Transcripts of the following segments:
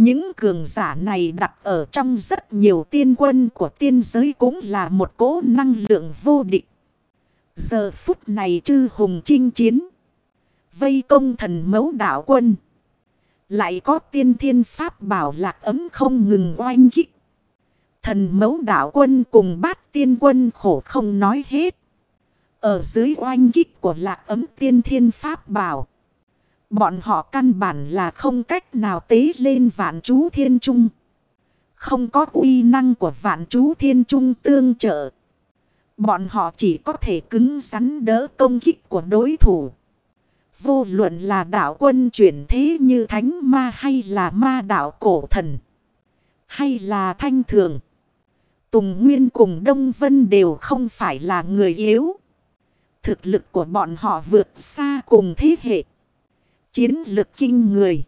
Những cường giả này đặt ở trong rất nhiều tiên quân của tiên giới cũng là một cỗ năng lượng vô địch. Giờ phút này chư hùng chinh chiến. Vây công thần mấu đảo quân. Lại có tiên thiên pháp bảo lạc ấm không ngừng oanh kích. Thần mấu đảo quân cùng bát tiên quân khổ không nói hết. Ở dưới oanh kích của lạc ấm tiên thiên pháp bảo. Bọn họ căn bản là không cách nào tế lên vạn chú thiên trung. Không có uy năng của vạn chú thiên trung tương trợ. Bọn họ chỉ có thể cứng rắn đỡ công kích của đối thủ. Vô luận là đạo quân chuyển thế như thánh ma hay là ma đạo cổ thần. Hay là thanh thường. Tùng Nguyên cùng Đông Vân đều không phải là người yếu. Thực lực của bọn họ vượt xa cùng thế hệ. Chiến lực kinh người.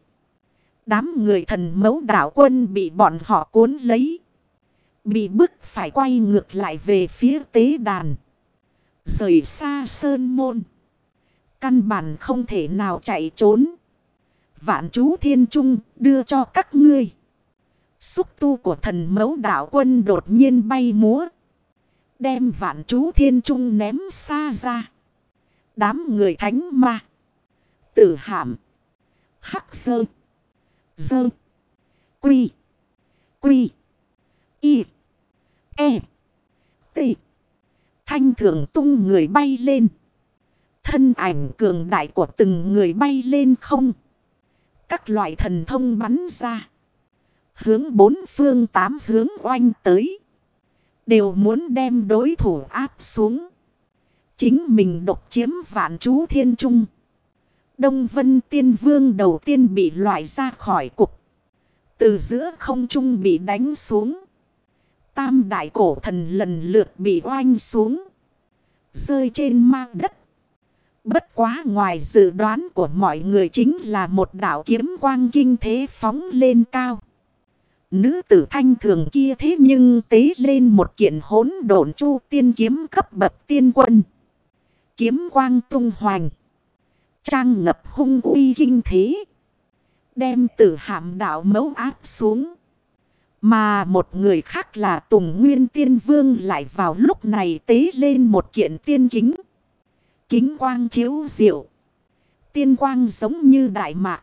Đám người thần mẫu đảo quân bị bọn họ cuốn lấy. Bị bức phải quay ngược lại về phía tế đàn. Rời xa sơn môn. Căn bản không thể nào chạy trốn. Vạn chú thiên trung đưa cho các ngươi. Xúc tu của thần mẫu đảo quân đột nhiên bay múa. Đem vạn chú thiên trung ném xa ra. Đám người thánh ma. Tử hàm. Hắc sơ. Dơ. Quy. Quy. Y. E. T. Thanh thường tung người bay lên. Thân ảnh cường đại của từng người bay lên không. Các loại thần thông bắn ra. Hướng bốn phương tám hướng oanh tới. Đều muốn đem đối thủ áp xuống. Chính mình độc chiếm vạn chú thiên trung. Đông Vân Tiên Vương đầu tiên bị loại ra khỏi cục. Từ giữa không trung bị đánh xuống. Tam đại cổ thần lần lượt bị oanh xuống. Rơi trên mang đất. Bất quá ngoài dự đoán của mọi người chính là một đảo kiếm quang kinh thế phóng lên cao. Nữ tử thanh thường kia thế nhưng tế lên một kiện hốn độn chu tiên kiếm cấp bậc tiên quân. Kiếm quang tung hoành. Trang ngập hung uy kinh thế. Đem tử hạm đạo mẫu áp xuống. Mà một người khác là Tùng Nguyên Tiên Vương lại vào lúc này tế lên một kiện tiên kính. Kính quang chiếu diệu. Tiên quang giống như đại mạc.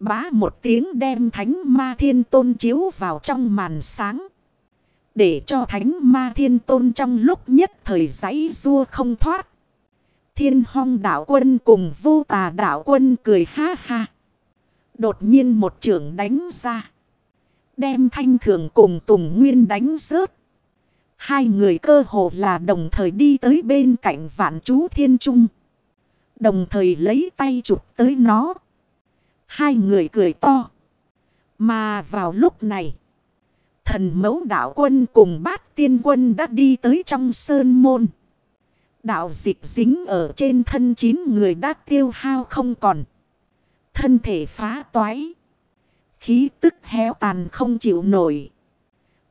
Bá một tiếng đem thánh ma thiên tôn chiếu vào trong màn sáng. Để cho thánh ma thiên tôn trong lúc nhất thời giấy rua không thoát. Thiên hong đảo quân cùng vô tà đảo quân cười ha ha. Đột nhiên một trưởng đánh ra. Đem thanh thường cùng Tùng Nguyên đánh rớt. Hai người cơ hồ là đồng thời đi tới bên cạnh vạn chú thiên trung. Đồng thời lấy tay chụp tới nó. Hai người cười to. Mà vào lúc này. Thần mẫu đạo quân cùng bát tiên quân đã đi tới trong sơn môn. Đạo dịch dính ở trên thân chín người đã tiêu hao không còn. Thân thể phá toái. Khí tức héo tàn không chịu nổi.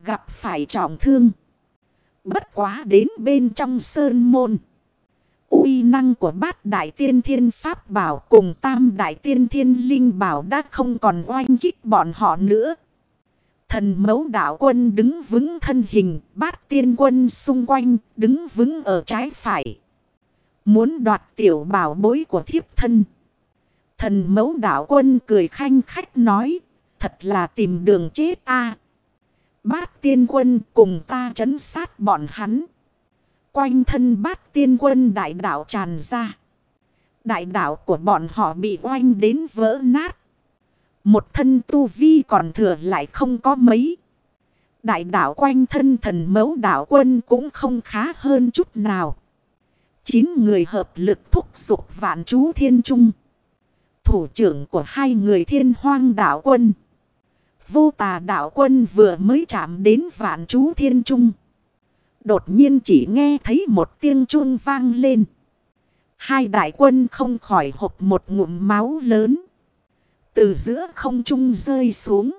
Gặp phải trọng thương. Bất quá đến bên trong sơn môn. uy năng của bát đại tiên thiên pháp bảo cùng tam đại tiên thiên linh bảo đã không còn oanh kích bọn họ nữa. Thần mẫu đạo quân đứng vững thân hình, bát tiên quân xung quanh, đứng vững ở trái phải. Muốn đoạt tiểu bảo bối của thiếp thân. Thần mẫu đạo quân cười khanh khách nói, thật là tìm đường chết a Bát tiên quân cùng ta chấn sát bọn hắn. Quanh thân bát tiên quân đại đạo tràn ra. Đại đạo của bọn họ bị oanh đến vỡ nát. Một thân tu vi còn thừa lại không có mấy. Đại đạo quanh thân thần mẫu đạo quân cũng không khá hơn chút nào. Chín người hợp lực thúc giục vạn chú thiên trung. Thủ trưởng của hai người thiên hoang đạo quân. Vô tà đạo quân vừa mới chạm đến vạn chú thiên trung. Đột nhiên chỉ nghe thấy một tiếng chuông vang lên. Hai đại quân không khỏi hộp một ngụm máu lớn. Từ giữa không trung rơi xuống.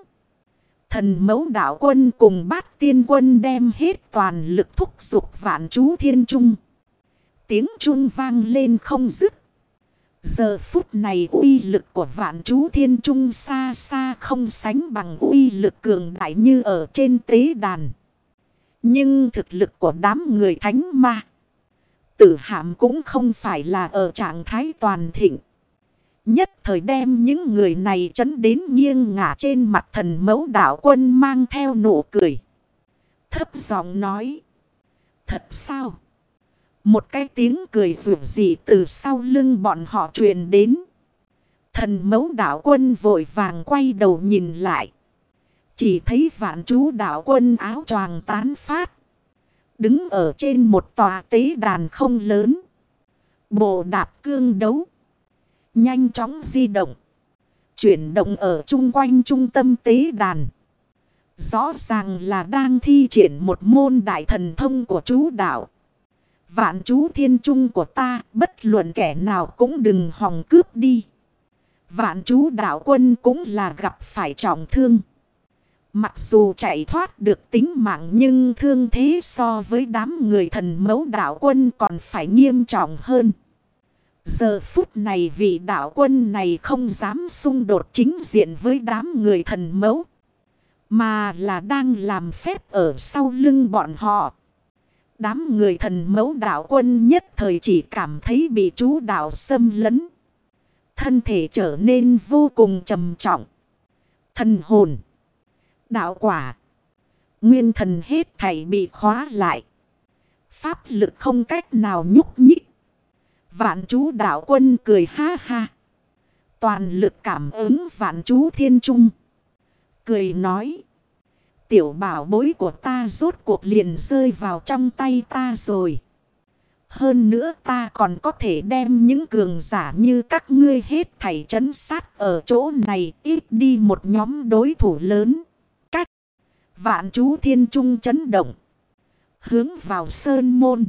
Thần mẫu đạo quân cùng bát tiên quân đem hết toàn lực thúc giục vạn chú thiên trung. Tiếng trung vang lên không dứt. Giờ phút này uy lực của vạn chú thiên trung xa xa không sánh bằng uy lực cường đại như ở trên tế đàn. Nhưng thực lực của đám người thánh ma. Tử hạm cũng không phải là ở trạng thái toàn thịnh. Nhất thời đem những người này chấn đến nghiêng ngả trên mặt thần mẫu đảo quân mang theo nụ cười. Thấp giọng nói. Thật sao? Một cái tiếng cười rủ dị từ sau lưng bọn họ truyền đến. Thần mẫu đảo quân vội vàng quay đầu nhìn lại. Chỉ thấy vạn chú đảo quân áo choàng tán phát. Đứng ở trên một tòa tế đàn không lớn. Bộ đạp cương đấu. Nhanh chóng di động. Chuyển động ở chung quanh trung tâm tế đàn. Rõ ràng là đang thi triển một môn đại thần thông của chú đạo. Vạn chú thiên trung của ta, bất luận kẻ nào cũng đừng hòng cướp đi. Vạn chú đạo quân cũng là gặp phải trọng thương. Mặc dù chạy thoát được tính mạng nhưng thương thế so với đám người thần mẫu đạo quân còn phải nghiêm trọng hơn. Giờ phút này vị đạo quân này không dám xung đột chính diện với đám người thần mẫu. Mà là đang làm phép ở sau lưng bọn họ. Đám người thần mẫu đạo quân nhất thời chỉ cảm thấy bị chú đạo xâm lấn. Thân thể trở nên vô cùng trầm trọng. Thần hồn. Đạo quả. Nguyên thần hết thảy bị khóa lại. Pháp lực không cách nào nhúc nhích. Vạn chú đạo quân cười ha ha. Toàn lực cảm ứng vạn chú thiên trung. Cười nói. Tiểu bảo bối của ta rốt cuộc liền rơi vào trong tay ta rồi. Hơn nữa ta còn có thể đem những cường giả như các ngươi hết thảy chấn sát ở chỗ này ít đi một nhóm đối thủ lớn. Cách vạn chú thiên trung chấn động. Hướng vào sơn môn.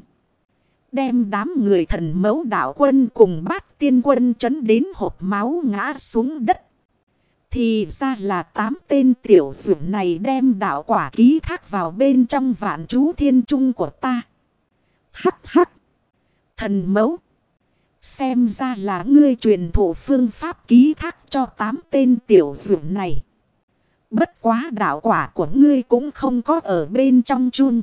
Đem đám người thần mẫu đạo quân cùng bát tiên quân chấn đến hộp máu ngã xuống đất. Thì ra là tám tên tiểu dụ này đem đạo quả ký thác vào bên trong vạn chú thiên trung của ta. Hắc hắc. Thần mẫu. Xem ra là ngươi truyền thụ phương pháp ký thác cho tám tên tiểu dụ này. Bất quá đạo quả của ngươi cũng không có ở bên trong chung.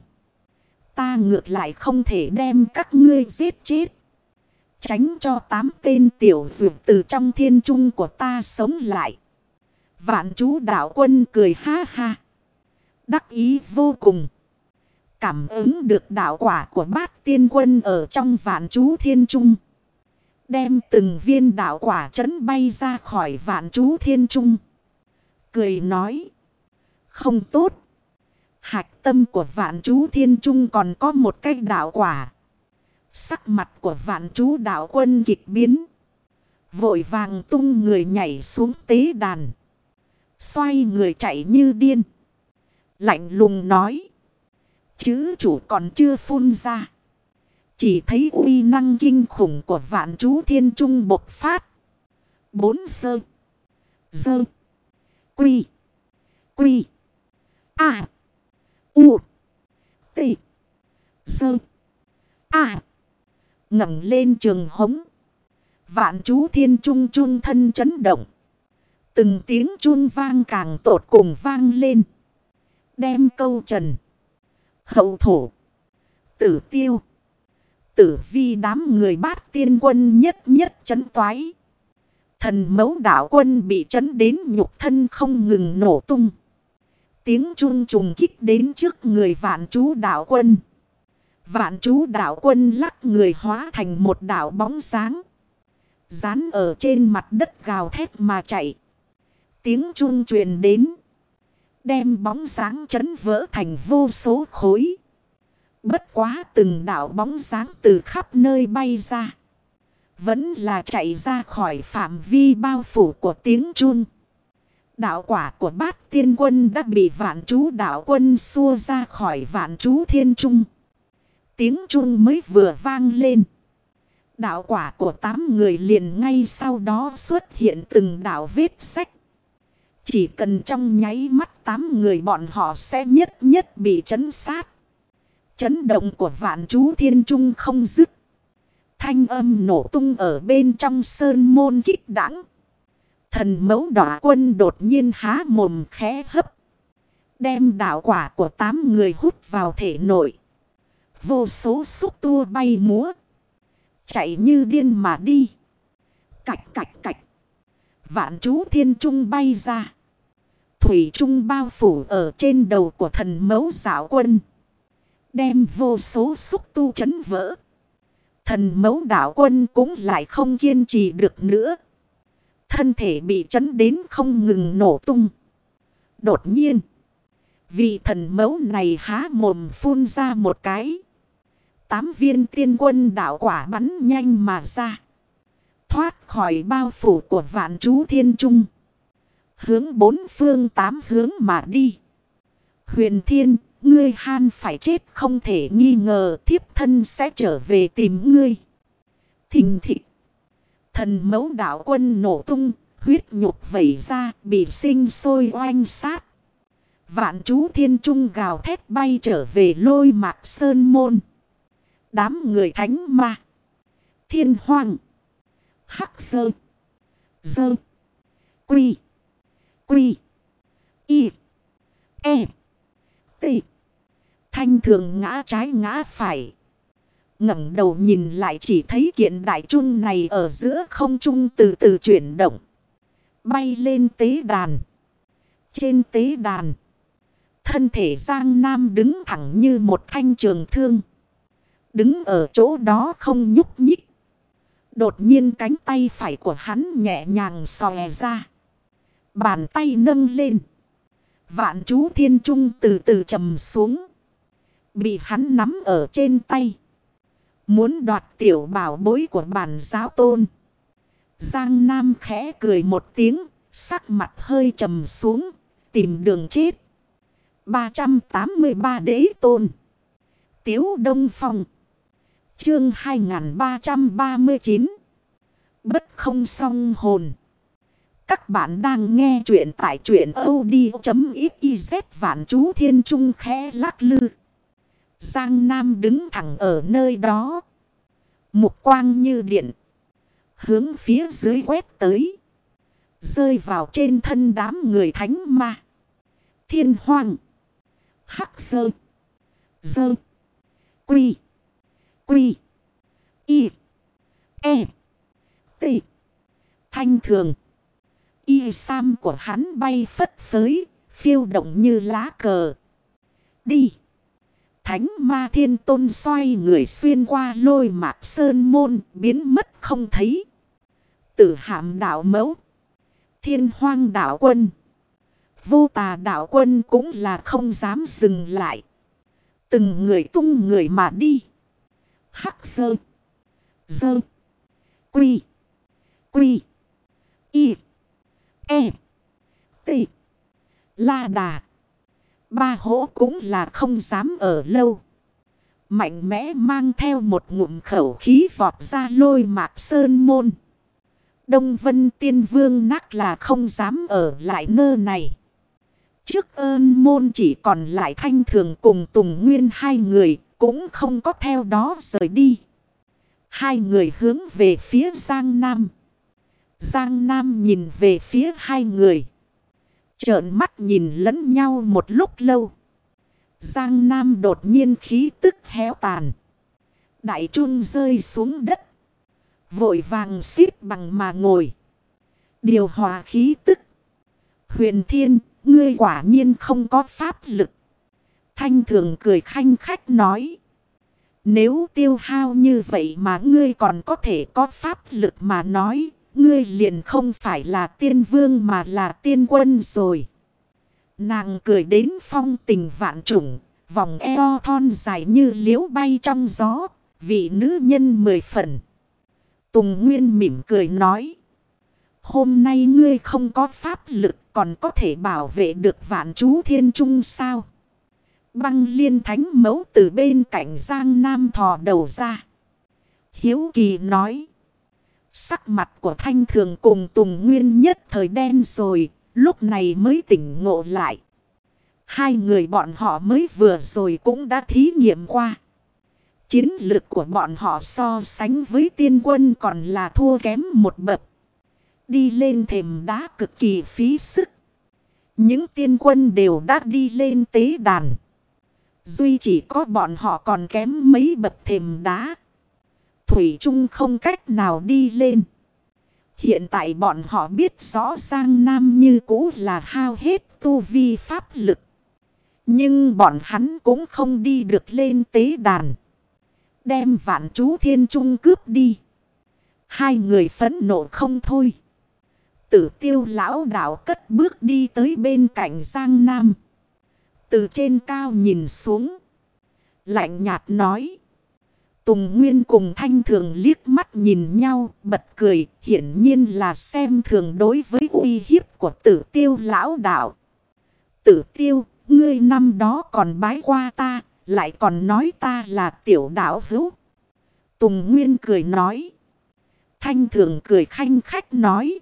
Ta ngược lại không thể đem các ngươi giết chết. Tránh cho tám tên tiểu dược từ trong thiên trung của ta sống lại. Vạn chú đạo quân cười ha ha. Đắc ý vô cùng. Cảm ứng được đạo quả của bát tiên quân ở trong vạn chú thiên trung. Đem từng viên đạo quả chấn bay ra khỏi vạn chú thiên trung. Cười nói. Không tốt. Hạch tâm của vạn chú thiên trung còn có một cái đạo quả. Sắc mặt của vạn chú đạo quân kịch biến. Vội vàng tung người nhảy xuống tế đàn. Xoay người chạy như điên. Lạnh lùng nói. Chữ chủ còn chưa phun ra. Chỉ thấy uy năng kinh khủng của vạn chú thiên trung bộc phát. Bốn sơ. Sơ. Quy. Quy. à U. T. Sơ. A. ngẩng lên trường hống. Vạn chú thiên trung trung thân chấn động. Từng tiếng chuông vang càng tột cùng vang lên. Đem câu trần. Hậu thổ. Tử tiêu. Tử vi đám người bát tiên quân nhất nhất chấn toái. Thần mẫu đảo quân bị chấn đến nhục thân không ngừng nổ tung. Tiếng chun trùng kích đến trước người vạn chú đảo quân. Vạn chú đảo quân lắc người hóa thành một đảo bóng sáng. Dán ở trên mặt đất gào thét mà chạy. Tiếng chun truyền đến. Đem bóng sáng chấn vỡ thành vô số khối. Bất quá từng đảo bóng sáng từ khắp nơi bay ra. Vẫn là chạy ra khỏi phạm vi bao phủ của tiếng chun. Đạo quả của bát tiên quân đã bị vạn chú đạo quân xua ra khỏi vạn chú thiên trung. Tiếng trung mới vừa vang lên. Đạo quả của tám người liền ngay sau đó xuất hiện từng đạo vết sách. Chỉ cần trong nháy mắt tám người bọn họ sẽ nhất nhất bị chấn sát. Chấn động của vạn chú thiên trung không dứt. Thanh âm nổ tung ở bên trong sơn môn kích đẳng. Thần mẫu đỏ quân đột nhiên há mồm khẽ hấp. Đem đạo quả của tám người hút vào thể nội. Vô số xúc tua bay múa. Chạy như điên mà đi. Cạch cạch cạch. Vạn chú thiên trung bay ra. Thủy trung bao phủ ở trên đầu của thần mẫu giáo quân. Đem vô số xúc tu chấn vỡ. Thần mẫu đạo quân cũng lại không kiên trì được nữa. Thân thể bị chấn đến không ngừng nổ tung. Đột nhiên. Vị thần mẫu này há mồm phun ra một cái. Tám viên tiên quân đạo quả bắn nhanh mà ra. Thoát khỏi bao phủ của vạn chú thiên trung. Hướng bốn phương tám hướng mà đi. Huyền thiên, ngươi han phải chết không thể nghi ngờ thiếp thân sẽ trở về tìm ngươi. Thình thịch. Thần mẫu đạo quân nổ tung, huyết nhục vẩy ra, bị sinh sôi oanh sát. Vạn chú thiên trung gào thét bay trở về lôi mạc sơn môn. Đám người thánh ma. Thiên hoàng. Hắc sơ. Dơ. Quy. Quy. Y. E. T. Thanh thường ngã trái ngã phải ngẩng đầu nhìn lại chỉ thấy kiện đại trung này ở giữa không trung từ từ chuyển động. Bay lên tế đàn. Trên tế đàn. Thân thể Giang Nam đứng thẳng như một thanh trường thương. Đứng ở chỗ đó không nhúc nhích. Đột nhiên cánh tay phải của hắn nhẹ nhàng xòe ra. Bàn tay nâng lên. Vạn chú thiên trung từ từ trầm xuống. Bị hắn nắm ở trên tay. Muốn đoạt tiểu bảo bối của bản giáo tôn. Giang Nam khẽ cười một tiếng. Sắc mặt hơi trầm xuống. Tìm đường chết. 383 đế tôn. Tiếu Đông Phong. Chương 2339. Bất không song hồn. Các bạn đang nghe chuyện tại chuyện od.xyz vạn chú thiên trung khẽ lắc lư. Giang Nam đứng thẳng ở nơi đó. Mục quang như điện. Hướng phía dưới quét tới. Rơi vào trên thân đám người thánh ma. Thiên hoàng. Hắc sơ. Dơ. Quy. Quy. Y. E. T. Thanh thường. Y sam của hắn bay phất phới. Phiêu động như lá cờ. Đi. Thánh ma thiên tôn xoay người xuyên qua lôi mạc sơn môn, biến mất không thấy. Tử hạm đạo mẫu. Thiên hoang đạo quân. Vô tà đạo quân cũng là không dám dừng lại. Từng người tung người mà đi. Hắc sơ. Sơ. Quy. Quy. Y. E. T. La đà. Ba hỗ cũng là không dám ở lâu. Mạnh mẽ mang theo một ngụm khẩu khí vọt ra lôi mạc sơn môn. Đông Vân Tiên Vương nắc là không dám ở lại nơi này. Trước ơn môn chỉ còn lại thanh thường cùng Tùng Nguyên hai người cũng không có theo đó rời đi. Hai người hướng về phía Giang Nam. Giang Nam nhìn về phía hai người. Trợn mắt nhìn lẫn nhau một lúc lâu. Giang Nam đột nhiên khí tức héo tàn. Đại trung rơi xuống đất. Vội vàng xít bằng mà ngồi. Điều hòa khí tức. Huyền thiên, ngươi quả nhiên không có pháp lực. Thanh thường cười khanh khách nói. Nếu tiêu hao như vậy mà ngươi còn có thể có pháp lực mà nói. Ngươi liền không phải là tiên vương mà là tiên quân rồi. Nàng cười đến phong tình vạn trùng. Vòng eo thon dài như liễu bay trong gió. Vị nữ nhân mười phần. Tùng Nguyên mỉm cười nói. Hôm nay ngươi không có pháp lực còn có thể bảo vệ được vạn chú thiên trung sao? Băng liên thánh mẫu từ bên cạnh Giang Nam thò đầu ra. Hiếu kỳ nói. Sắc mặt của thanh thường cùng Tùng Nguyên nhất thời đen rồi. Lúc này mới tỉnh ngộ lại. Hai người bọn họ mới vừa rồi cũng đã thí nghiệm qua. Chiến lược của bọn họ so sánh với tiên quân còn là thua kém một bậc. Đi lên thềm đá cực kỳ phí sức. Những tiên quân đều đã đi lên tế đàn. Duy chỉ có bọn họ còn kém mấy bậc thềm đá. Thủy Chung không cách nào đi lên. Hiện tại bọn họ biết rõ Giang Nam như cũ là hao hết tu vi pháp lực. Nhưng bọn hắn cũng không đi được lên tế đàn. Đem vạn chú thiên trung cướp đi. Hai người phẫn nộ không thôi. Tử tiêu lão đảo cất bước đi tới bên cạnh Giang Nam. Từ trên cao nhìn xuống. Lạnh nhạt nói. Tùng Nguyên cùng Thanh Thường liếc mắt nhìn nhau, bật cười, hiển nhiên là xem thường đối với uy hiếp của tử tiêu lão đạo. Tử tiêu, ngươi năm đó còn bái qua ta, lại còn nói ta là tiểu đạo hữu. Tùng Nguyên cười nói. Thanh Thường cười khanh khách nói.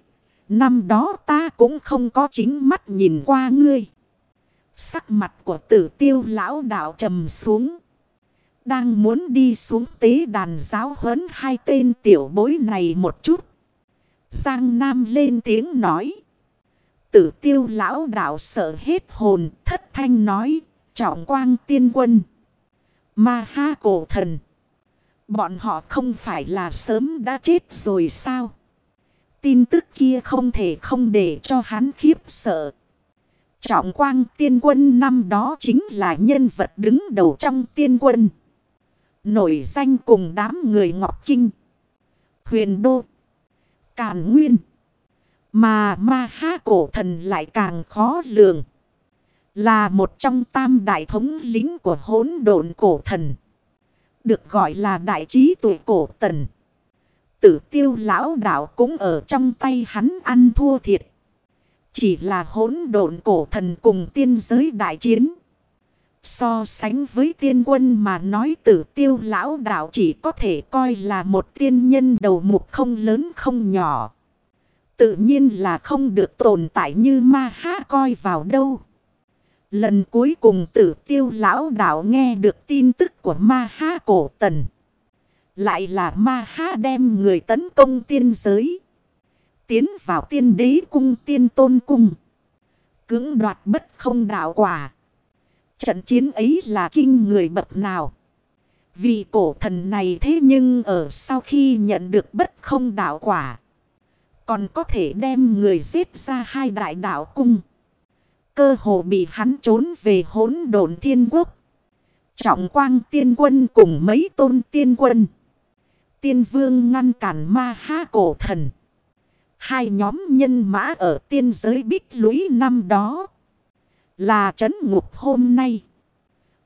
Năm đó ta cũng không có chính mắt nhìn qua ngươi. Sắc mặt của tử tiêu lão đạo trầm xuống. Đang muốn đi xuống tế đàn giáo huấn hai tên tiểu bối này một chút. Giang Nam lên tiếng nói. Tử tiêu lão đạo sợ hết hồn, thất thanh nói. Trọng quang tiên quân. Ma ha cổ thần. Bọn họ không phải là sớm đã chết rồi sao? Tin tức kia không thể không để cho hắn khiếp sợ. Trọng quang tiên quân năm đó chính là nhân vật đứng đầu trong tiên quân. Nổi danh cùng đám người Ngọc Kinh. Huyền Đô. Càn Nguyên. Mà ma ha cổ thần lại càng khó lường. Là một trong tam đại thống lính của hỗn độn cổ thần. Được gọi là đại trí tuổi cổ tần. Tử tiêu lão đạo cũng ở trong tay hắn ăn thua thiệt. Chỉ là hỗn độn cổ thần cùng tiên giới đại chiến. So sánh với tiên quân mà nói tử tiêu lão đạo chỉ có thể coi là một tiên nhân đầu mục không lớn không nhỏ. Tự nhiên là không được tồn tại như ma ha coi vào đâu. Lần cuối cùng tử tiêu lão đạo nghe được tin tức của ma ha cổ tần. Lại là ma ha đem người tấn công tiên giới. Tiến vào tiên đế cung, tiên tôn cung. Cưỡng đoạt bất không đạo quả. Trận chiến ấy là kinh người bậc nào. Vì cổ thần này thế nhưng ở sau khi nhận được bất không đạo quả. Còn có thể đem người giết ra hai đại đạo cung. Cơ hồ bị hắn trốn về hỗn độn thiên quốc. Trọng quang tiên quân cùng mấy tôn tiên quân. Tiên vương ngăn cản ma ha cổ thần. Hai nhóm nhân mã ở tiên giới bích lũy năm đó. Là trấn ngục hôm nay.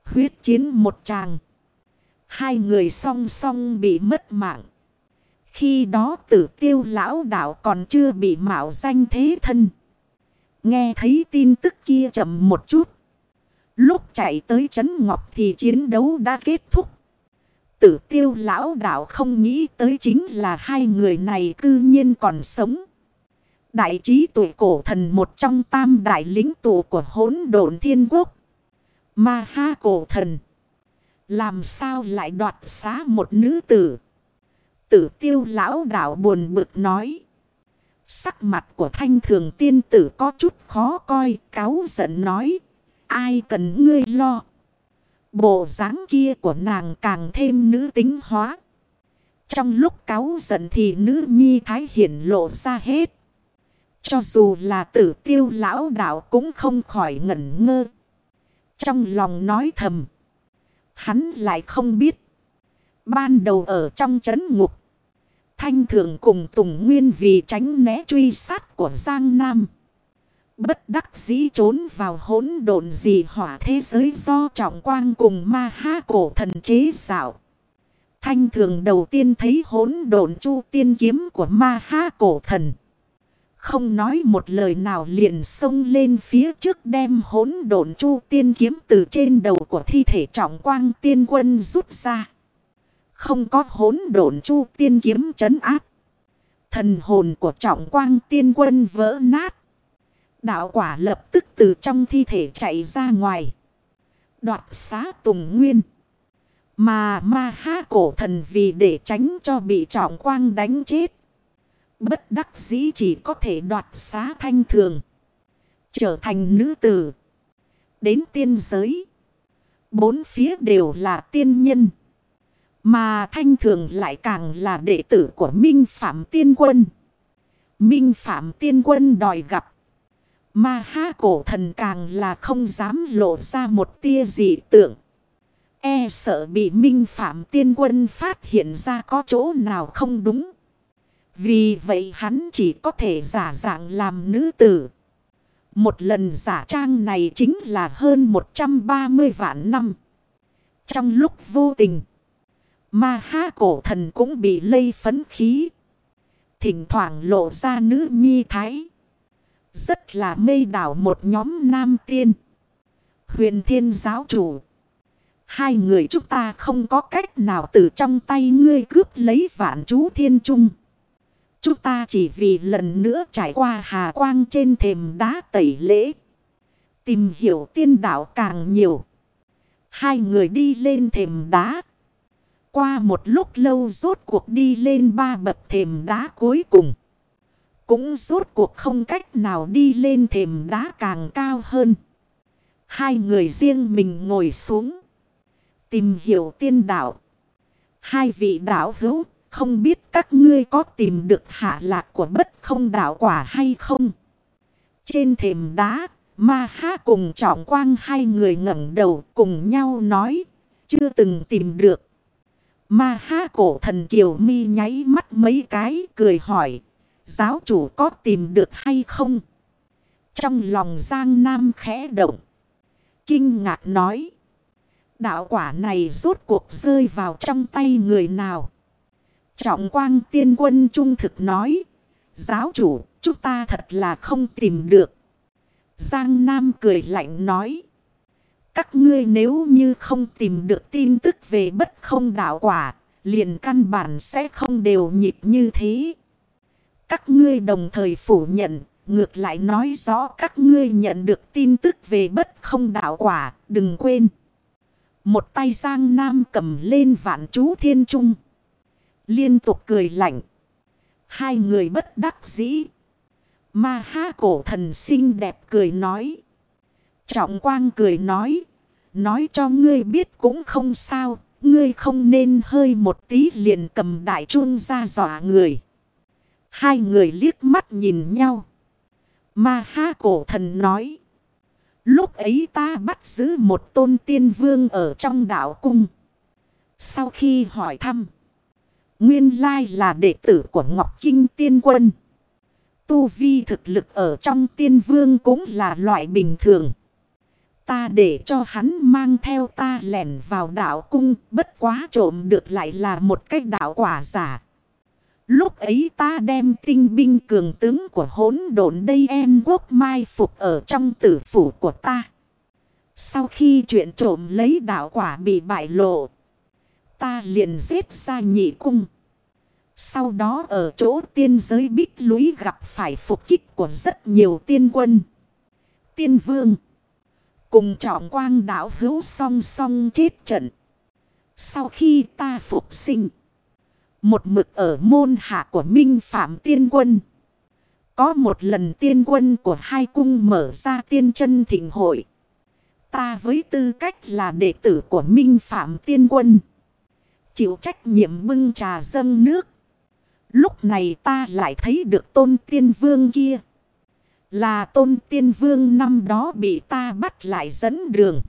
Huyết chiến một tràng. Hai người song song bị mất mạng. Khi đó tử tiêu lão đạo còn chưa bị mạo danh thế thân. Nghe thấy tin tức kia chậm một chút. Lúc chạy tới Trấn Ngọc thì chiến đấu đã kết thúc. Tử tiêu lão đạo không nghĩ tới chính là hai người này cư nhiên còn sống. Đại trí tuổi cổ thần một trong tam đại lính tụ của hỗn độn thiên quốc. Ma ha cổ thần. Làm sao lại đoạt xá một nữ tử. Tử tiêu lão đạo buồn bực nói. Sắc mặt của thanh thường tiên tử có chút khó coi, cáo giận nói. Ai cần ngươi lo. Bộ dáng kia của nàng càng thêm nữ tính hóa. Trong lúc cáo giận thì nữ nhi thái hiển lộ ra hết. Cho dù là tử tiêu lão đạo cũng không khỏi ngẩn ngơ. Trong lòng nói thầm. Hắn lại không biết. Ban đầu ở trong chấn ngục. Thanh thượng cùng Tùng Nguyên vì tránh né truy sát của Giang Nam. Bất đắc dĩ trốn vào hỗn độn dị hỏa thế giới do trọng quang cùng ma ha cổ thần chế xạo. Thanh thường đầu tiên thấy hỗn độn chu tiên kiếm của ma ha cổ thần. Không nói một lời nào liền xông lên phía trước đem hỗn độn chu tiên kiếm từ trên đầu của thi thể trọng quang tiên quân rút ra. Không có hỗn độn chu tiên kiếm chấn áp. Thần hồn của trọng quang tiên quân vỡ nát. Đạo quả lập tức từ trong thi thể chạy ra ngoài. Đoạt xá tùng nguyên. Mà ma ha cổ thần vì để tránh cho bị trọng quang đánh chết. Bất đắc dĩ chỉ có thể đoạt xá thanh thường. Trở thành nữ tử. Đến tiên giới. Bốn phía đều là tiên nhân. Mà thanh thường lại càng là đệ tử của Minh Phạm Tiên Quân. Minh Phạm Tiên Quân đòi gặp. mà ha cổ thần càng là không dám lộ ra một tia dị tượng. E sợ bị Minh Phạm Tiên Quân phát hiện ra có chỗ nào không đúng. Vì vậy hắn chỉ có thể giả dạng làm nữ tử. Một lần giả trang này chính là hơn 130 vạn năm. Trong lúc vô tình, ma ha cổ thần cũng bị lây phấn khí. Thỉnh thoảng lộ ra nữ nhi thái. Rất là mê đảo một nhóm nam tiên. Huyền thiên giáo chủ. Hai người chúng ta không có cách nào từ trong tay ngươi cướp lấy vạn chú thiên trung. Chúng ta chỉ vì lần nữa trải qua hà quang trên thềm đá tẩy lễ. Tìm hiểu tiên đạo càng nhiều. Hai người đi lên thềm đá. Qua một lúc lâu rốt cuộc đi lên ba bậc thềm đá cuối cùng. Cũng rốt cuộc không cách nào đi lên thềm đá càng cao hơn. Hai người riêng mình ngồi xuống. Tìm hiểu tiên đạo. Hai vị đạo hữu không biết các ngươi có tìm được hạ lạc của bất không đạo quả hay không? Trên thềm đá, ma ha cùng trọng quang hai người ngẩng đầu cùng nhau nói. Chưa từng tìm được. Ma ha cổ thần kiều mi nháy mắt mấy cái cười hỏi. Giáo chủ có tìm được hay không? Trong lòng Giang Nam khẽ động. Kinh ngạc nói. Đạo quả này rốt cuộc rơi vào trong tay người nào? Trọng quang tiên quân trung thực nói. Giáo chủ, chúng ta thật là không tìm được. Giang Nam cười lạnh nói. Các ngươi nếu như không tìm được tin tức về bất không đạo quả, liền căn bản sẽ không đều nhịp như thế. Các ngươi đồng thời phủ nhận, ngược lại nói rõ các ngươi nhận được tin tức về bất không đạo quả, đừng quên. Một tay Giang Nam cầm lên vạn chú thiên trung. Liên tục cười lạnh. Hai người bất đắc dĩ. Ma ha cổ thần xinh đẹp cười nói. Trọng quang cười nói. Nói cho ngươi biết cũng không sao. Ngươi không nên hơi một tí liền cầm đại chuông ra dọa người. Hai người liếc mắt nhìn nhau. Ma ha cổ thần nói. Lúc ấy ta bắt giữ một tôn tiên vương ở trong đảo cung. Sau khi hỏi thăm. Nguyên lai là đệ tử của Ngọc Kinh Tiên Quân. Tu vi thực lực ở trong tiên vương cũng là loại bình thường. Ta để cho hắn mang theo ta lẻn vào đảo cung, bất quá trộm được lại là một cách đảo quả giả. Lúc ấy ta đem tinh binh cường tướng của hốn độn đây em quốc mai phục ở trong tử phủ của ta. Sau khi chuyện trộm lấy đảo quả bị bại lộ. Ta liền giết ra nhị cung. Sau đó ở chỗ tiên giới bích lũy gặp phải phục kích của rất nhiều tiên quân. Tiên vương. Cùng trọng quang đảo hữu song song chết trận. Sau khi ta phục sinh. Một mực ở môn hạ của Minh Phạm Tiên Quân. Có một lần tiên quân của hai cung mở ra tiên chân thịnh hội. Ta với tư cách là đệ tử của Minh Phạm Tiên Quân. Chịu trách nhiệm bưng trà dâng nước. Lúc này ta lại thấy được tôn tiên vương kia. Là tôn tiên vương năm đó bị ta bắt lại dẫn đường.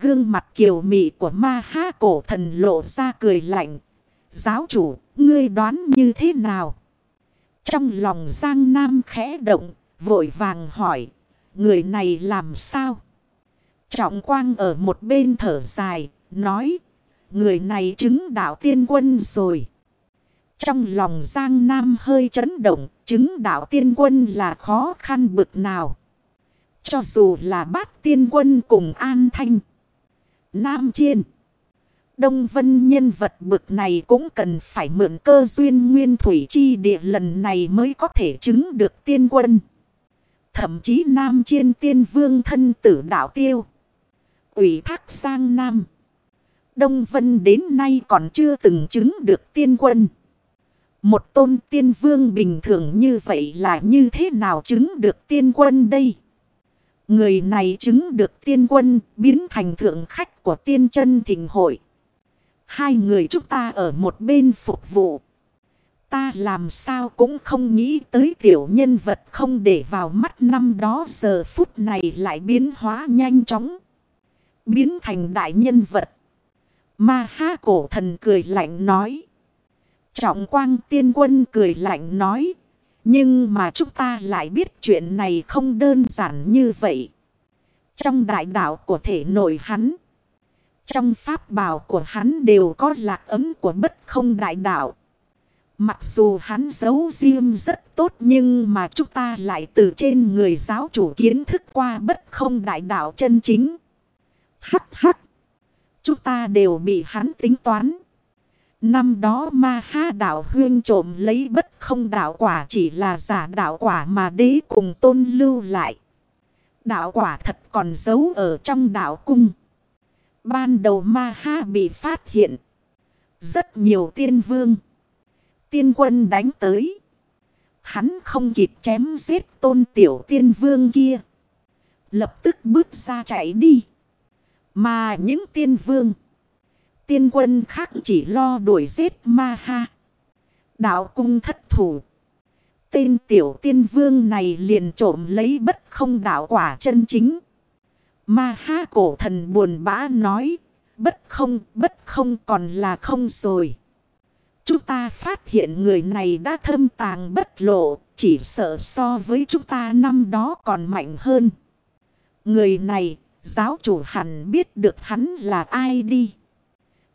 Gương mặt kiều mị của ma ha cổ thần lộ ra cười lạnh. Giáo chủ, ngươi đoán như thế nào? Trong lòng Giang Nam khẽ động, vội vàng hỏi. Người này làm sao? Trọng quang ở một bên thở dài, nói. Người này chứng đạo tiên quân rồi. Trong lòng Giang Nam hơi chấn động, chứng đạo tiên quân là khó khăn bực nào. Cho dù là bát tiên quân cùng an thanh. Nam Chiên. Đông Vân nhân vật bực này cũng cần phải mượn cơ duyên nguyên thủy chi địa lần này mới có thể chứng được tiên quân. Thậm chí Nam Chiên tiên vương thân tử đạo tiêu. ủy thác Giang Nam. Đông Vân đến nay còn chưa từng chứng được tiên quân. Một tôn tiên vương bình thường như vậy là như thế nào chứng được tiên quân đây? Người này chứng được tiên quân biến thành thượng khách của tiên chân thịnh hội. Hai người chúng ta ở một bên phục vụ. Ta làm sao cũng không nghĩ tới tiểu nhân vật không để vào mắt năm đó giờ phút này lại biến hóa nhanh chóng. Biến thành đại nhân vật. Ma ha cổ thần cười lạnh nói. Trọng quang tiên quân cười lạnh nói. Nhưng mà chúng ta lại biết chuyện này không đơn giản như vậy. Trong đại đạo của thể nội hắn. Trong pháp bảo của hắn đều có lạc ấm của bất không đại đạo. Mặc dù hắn giấu riêng rất tốt nhưng mà chúng ta lại từ trên người giáo chủ kiến thức qua bất không đại đạo chân chính. Hắc hắc. Chúng ta đều bị hắn tính toán. Năm đó ma ha đạo huyên trộm lấy bất không đạo quả chỉ là giả đạo quả mà đế cùng tôn lưu lại. Đạo quả thật còn giấu ở trong đạo cung. Ban đầu ma ha bị phát hiện. Rất nhiều tiên vương. Tiên quân đánh tới. Hắn không kịp chém giết tôn tiểu tiên vương kia. Lập tức bước ra chạy đi. Mà những tiên vương. Tiên quân khác chỉ lo đuổi giết ma ha. Đạo cung thất thủ. Tên tiểu tiên vương này liền trộm lấy bất không đạo quả chân chính. Ma ha cổ thần buồn bã nói. Bất không, bất không còn là không rồi. Chúng ta phát hiện người này đã thâm tàng bất lộ. Chỉ sợ so với chúng ta năm đó còn mạnh hơn. Người này, giáo chủ hẳn biết được hắn là ai đi.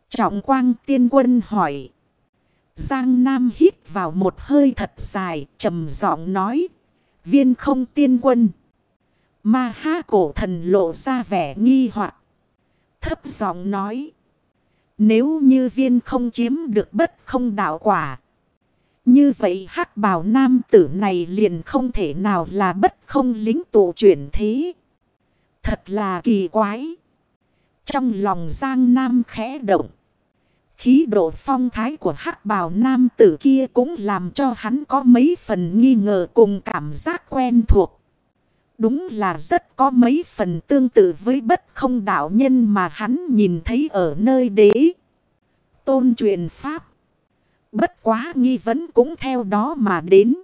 Trọng quang tiên quân hỏi. Giang Nam hít vào một hơi thật dài, trầm giọng nói. Viên không tiên quân. Ma ha cổ thần lộ ra vẻ nghi hoặc Thấp giọng nói. Nếu như viên không chiếm được bất không đạo quả. Như vậy hắc bào nam tử này liền không thể nào là bất không lính tụ chuyển thế. Thật là kỳ quái. Trong lòng Giang Nam khẽ động. Khí độ phong thái của hắc bào nam tử kia cũng làm cho hắn có mấy phần nghi ngờ cùng cảm giác quen thuộc. Đúng là rất có mấy phần tương tự với bất không đạo nhân mà hắn nhìn thấy ở nơi đế. Tôn truyền pháp. Bất quá nghi vấn cũng theo đó mà đến.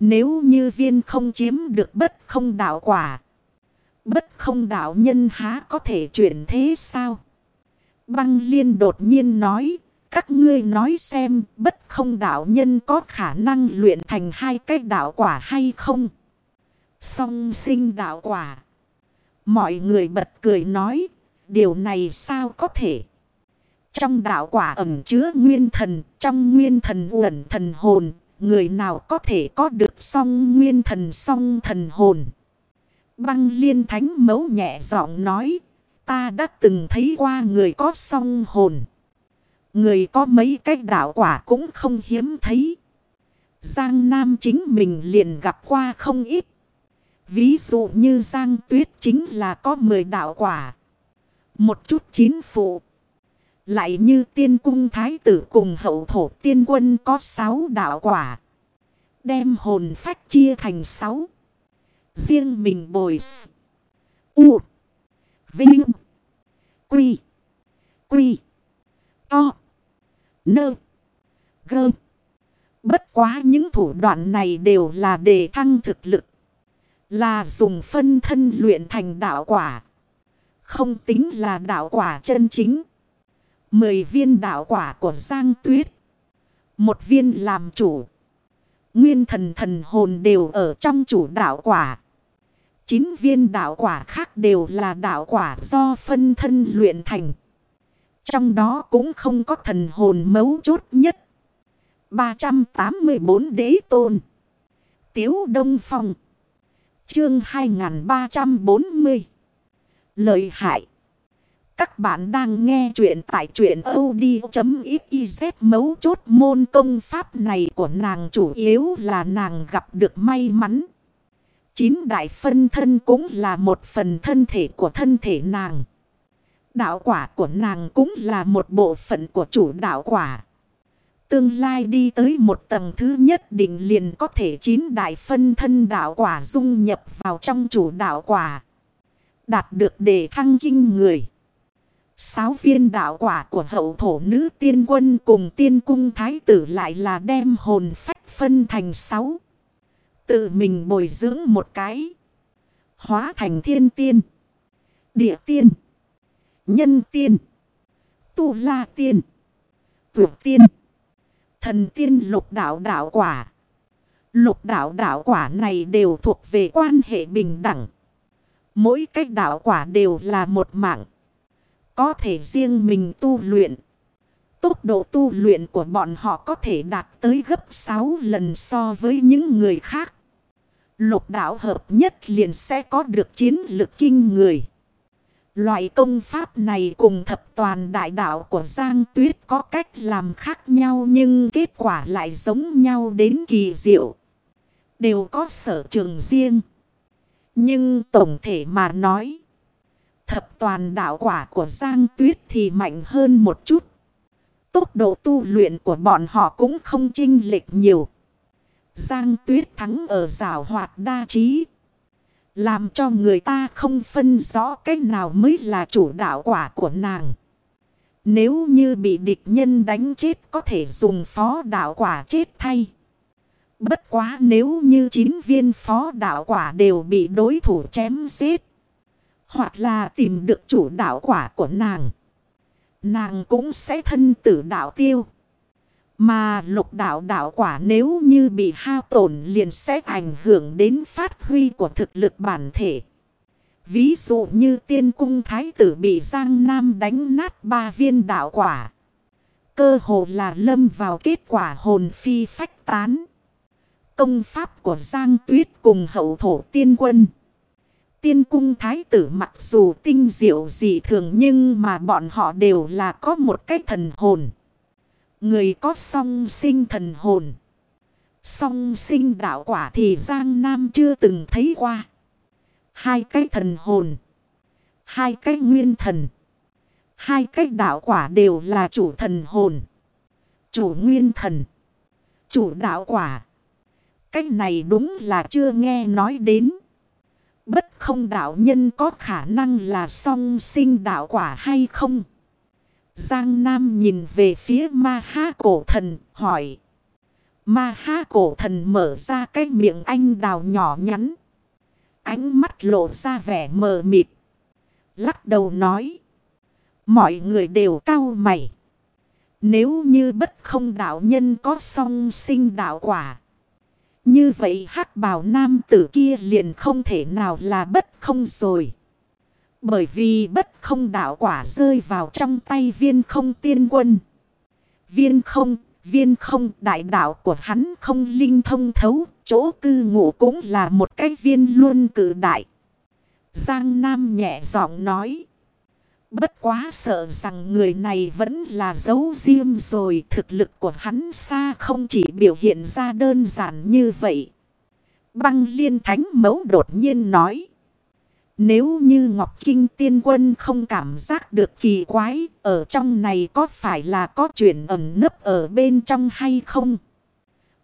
Nếu như viên không chiếm được bất không đạo quả. Bất không đạo nhân há có thể chuyển thế sao? Băng liên đột nhiên nói. Các ngươi nói xem, bất không đạo nhân có khả năng luyện thành hai cái đạo quả hay không? Song sinh đạo quả. Mọi người bật cười nói. Điều này sao có thể? Trong đạo quả ẩm chứa nguyên thần. Trong nguyên thần uẩn thần hồn. Người nào có thể có được song nguyên thần song thần hồn? Băng liên thánh mấu nhẹ giọng nói. Ta đã từng thấy qua người có song hồn. Người có mấy cách đạo quả cũng không hiếm thấy. Giang Nam chính mình liền gặp qua không ít. Ví dụ như Giang Tuyết chính là có 10 đạo quả. Một chút chín phụ. Lại như tiên cung thái tử cùng hậu thổ tiên quân có 6 đạo quả. Đem hồn phách chia thành 6. Riêng mình bồi U Vinh Quy Quy To Nơ Gơ Bất quá những thủ đoạn này đều là để thăng thực lực. Là dùng phân thân luyện thành đạo quả. Không tính là đạo quả chân chính. Mười viên đạo quả của Giang Tuyết. Một viên làm chủ. Nguyên thần thần hồn đều ở trong chủ đạo quả. Chín viên đạo quả khác đều là đạo quả do phân thân luyện thành. Trong đó cũng không có thần hồn mấu chốt nhất. 384 đế tôn. Tiếu Đông Phong. Chương 2340. Lợi hại. Các bạn đang nghe chuyện tại chuyện od.xyz mấu chốt môn công pháp này của nàng chủ yếu là nàng gặp được may mắn. Chín đại phân thân cũng là một phần thân thể của thân thể nàng. Đạo quả của nàng cũng là một bộ phận của chủ đạo quả. Tương lai đi tới một tầng thứ nhất định liền có thể chín đại phân thân đạo quả dung nhập vào trong chủ đạo quả. Đạt được đề thăng kinh người. Sáu viên đạo quả của hậu thổ nữ tiên quân cùng tiên cung thái tử lại là đem hồn phách phân thành sáu. Tự mình bồi dưỡng một cái. Hóa thành thiên tiên. Địa tiên. Nhân tiên. Tu la tiên. tuyệt tiên. Thần tiên lục đạo đạo quả. Lục đạo đạo quả này đều thuộc về quan hệ bình đẳng. Mỗi cách đạo quả đều là một mạng. Có thể riêng mình tu luyện. Tốc độ tu luyện của bọn họ có thể đạt tới gấp 6 lần so với những người khác. Lục đạo hợp nhất liền sẽ có được chiến lực kinh người. Loại công pháp này cùng thập toàn đại đạo của Giang Tuyết có cách làm khác nhau nhưng kết quả lại giống nhau đến kỳ diệu. Đều có sở trường riêng. Nhưng tổng thể mà nói, thập toàn đạo quả của Giang Tuyết thì mạnh hơn một chút. Tốc độ tu luyện của bọn họ cũng không chênh lệch nhiều. Giang Tuyết thắng ở rào hoạt đa trí. Làm cho người ta không phân rõ cách nào mới là chủ đạo quả của nàng. Nếu như bị địch nhân đánh chết có thể dùng phó đạo quả chết thay. Bất quá nếu như chín viên phó đạo quả đều bị đối thủ chém giết. Hoặc là tìm được chủ đạo quả của nàng. Nàng cũng sẽ thân tử đạo tiêu. Mà lục đạo đạo quả nếu như bị hao tổn liền sẽ ảnh hưởng đến phát huy của thực lực bản thể. Ví dụ như tiên cung thái tử bị Giang Nam đánh nát ba viên đạo quả. Cơ hồ là lâm vào kết quả hồn phi phách tán. Công pháp của Giang Tuyết cùng hậu thổ tiên quân. Tiên cung thái tử mặc dù tinh diệu dị thường nhưng mà bọn họ đều là có một cái thần hồn. Người có song sinh thần hồn. Song sinh đạo quả thì Giang Nam chưa từng thấy qua. Hai cái thần hồn. Hai cái nguyên thần. Hai cái đạo quả đều là chủ thần hồn. Chủ nguyên thần. Chủ đạo quả. Cách này đúng là chưa nghe nói đến. Bất không đạo nhân có khả năng là song sinh đạo quả hay không? Giang Nam nhìn về phía ma ha cổ thần, hỏi. Ma ha cổ thần mở ra cái miệng anh đào nhỏ nhắn. Ánh mắt lộ ra vẻ mờ mịt. Lắc đầu nói. Mọi người đều cao mày. Nếu như bất không đạo nhân có song sinh đạo quả. Như vậy hắc bào nam tử kia liền không thể nào là bất không rồi. Bởi vì bất không đạo quả rơi vào trong tay viên không tiên quân. Viên không, viên không đại đạo của hắn không linh thông thấu. Chỗ cư ngụ cũng là một cái viên luôn cử đại. Giang Nam nhẹ giọng nói. Bất quá sợ rằng người này vẫn là dấu riêng rồi. Thực lực của hắn xa không chỉ biểu hiện ra đơn giản như vậy. Băng liên thánh mẫu đột nhiên nói. Nếu như Ngọc Kinh tiên quân không cảm giác được kỳ quái, ở trong này có phải là có chuyện ẩn nấp ở bên trong hay không?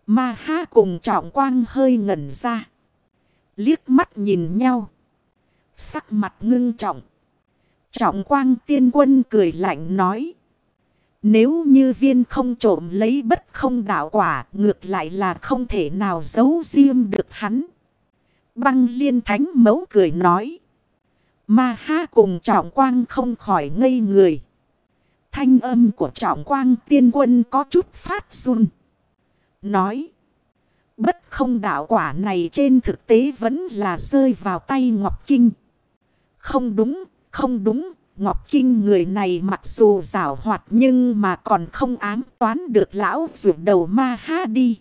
Ma ha cùng trọng quang hơi ngẩn ra. Liếc mắt nhìn nhau. Sắc mặt ngưng trọng. Trọng quang tiên quân cười lạnh nói. Nếu như viên không trộm lấy bất không đạo quả, ngược lại là không thể nào giấu riêng được hắn. Băng liên thánh mẫu cười nói. Ma ha cùng trọng quang không khỏi ngây người. Thanh âm của trọng quang tiên quân có chút phát run. Nói. Bất không đạo quả này trên thực tế vẫn là rơi vào tay Ngọc Kinh. Không đúng, không đúng. Ngọc Kinh người này mặc dù rảo hoạt nhưng mà còn không ám toán được lão rượu đầu ma ha đi.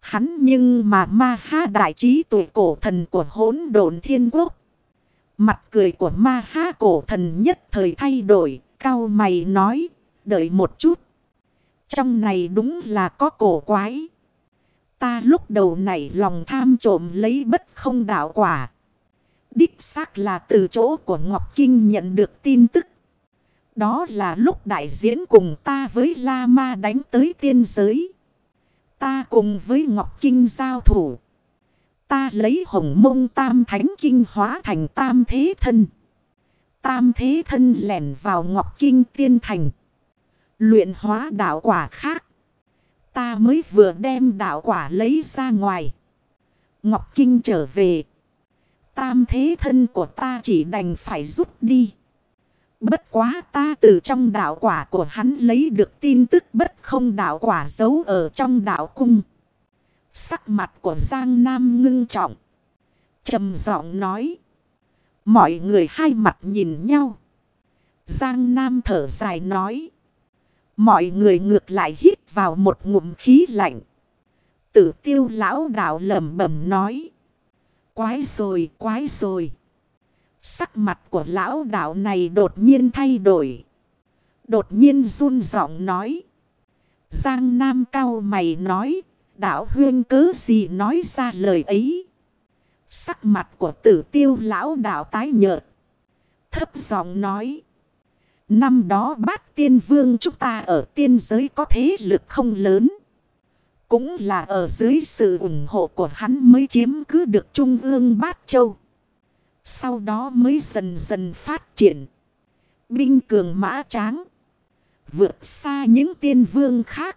Hắn nhưng mà ma ha đại trí tuổi cổ thần của hỗn độn thiên quốc. Mặt cười của ma ha cổ thần nhất thời thay đổi, cao mày nói, đợi một chút. Trong này đúng là có cổ quái. Ta lúc đầu này lòng tham trộm lấy bất không đạo quả. Đích xác là từ chỗ của Ngọc Kinh nhận được tin tức. Đó là lúc đại diễn cùng ta với La Ma đánh tới tiên giới. Ta cùng với Ngọc Kinh giao thủ. Ta lấy hồng mông tam thánh kinh hóa thành tam thế thân. Tam thế thân lẻn vào Ngọc Kinh tiên thành. Luyện hóa đạo quả khác. Ta mới vừa đem đạo quả lấy ra ngoài. Ngọc Kinh trở về. Tam thế thân của ta chỉ đành phải rút đi. Bất quá ta từ trong đạo quả của hắn lấy được tin tức bất không đạo quả giấu ở trong đạo cung. Sắc mặt của Giang Nam ngưng trọng. trầm giọng nói. Mọi người hai mặt nhìn nhau. Giang Nam thở dài nói. Mọi người ngược lại hít vào một ngụm khí lạnh. Tử tiêu lão đạo lẩm bẩm nói. Quái rồi, quái rồi. Sắc mặt của lão đạo này đột nhiên thay đổi. Đột nhiên run giọng nói. Giang Nam cao mày nói. Đạo huyên cứ gì nói ra lời ấy. Sắc mặt của tử tiêu lão đạo tái nhợt. Thấp giọng nói. Năm đó bát tiên vương chúng ta ở tiên giới có thế lực không lớn. Cũng là ở dưới sự ủng hộ của hắn mới chiếm cứ được trung ương bát châu. Sau đó mới dần dần phát triển. Binh cường mã tráng. Vượt xa những tiên vương khác.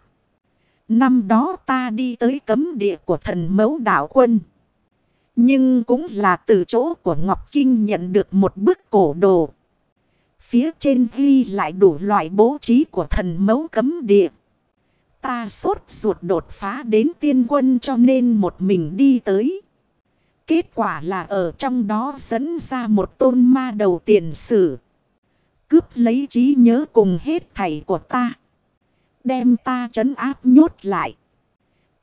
Năm đó ta đi tới cấm địa của thần mẫu đạo quân. Nhưng cũng là từ chỗ của Ngọc Kinh nhận được một bức cổ đồ. Phía trên ghi lại đủ loại bố trí của thần mẫu cấm địa. Ta sốt ruột đột phá đến tiên quân cho nên một mình đi tới. Kết quả là ở trong đó dẫn ra một tôn ma đầu tiền sử. Cướp lấy trí nhớ cùng hết thảy của ta. Đem ta trấn áp nhốt lại.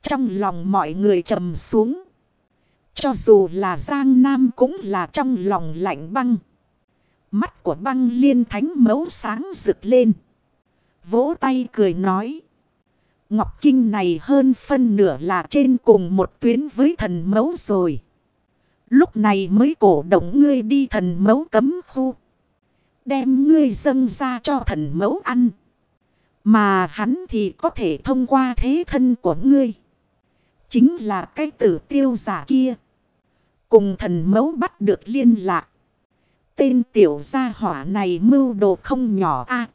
Trong lòng mọi người trầm xuống. Cho dù là Giang Nam cũng là trong lòng lạnh băng. Mắt của băng liên thánh mấu sáng rực lên. Vỗ tay cười nói. Ngọc Kinh này hơn phân nửa là trên cùng một tuyến với thần mấu rồi. Lúc này mới cổ động ngươi đi thần mấu cấm khu. Đem ngươi dâng ra cho thần mấu ăn. Mà hắn thì có thể thông qua thế thân của ngươi. Chính là cái tử tiêu giả kia. Cùng thần mấu bắt được liên lạc. Tên tiểu gia hỏa này mưu đồ không nhỏ a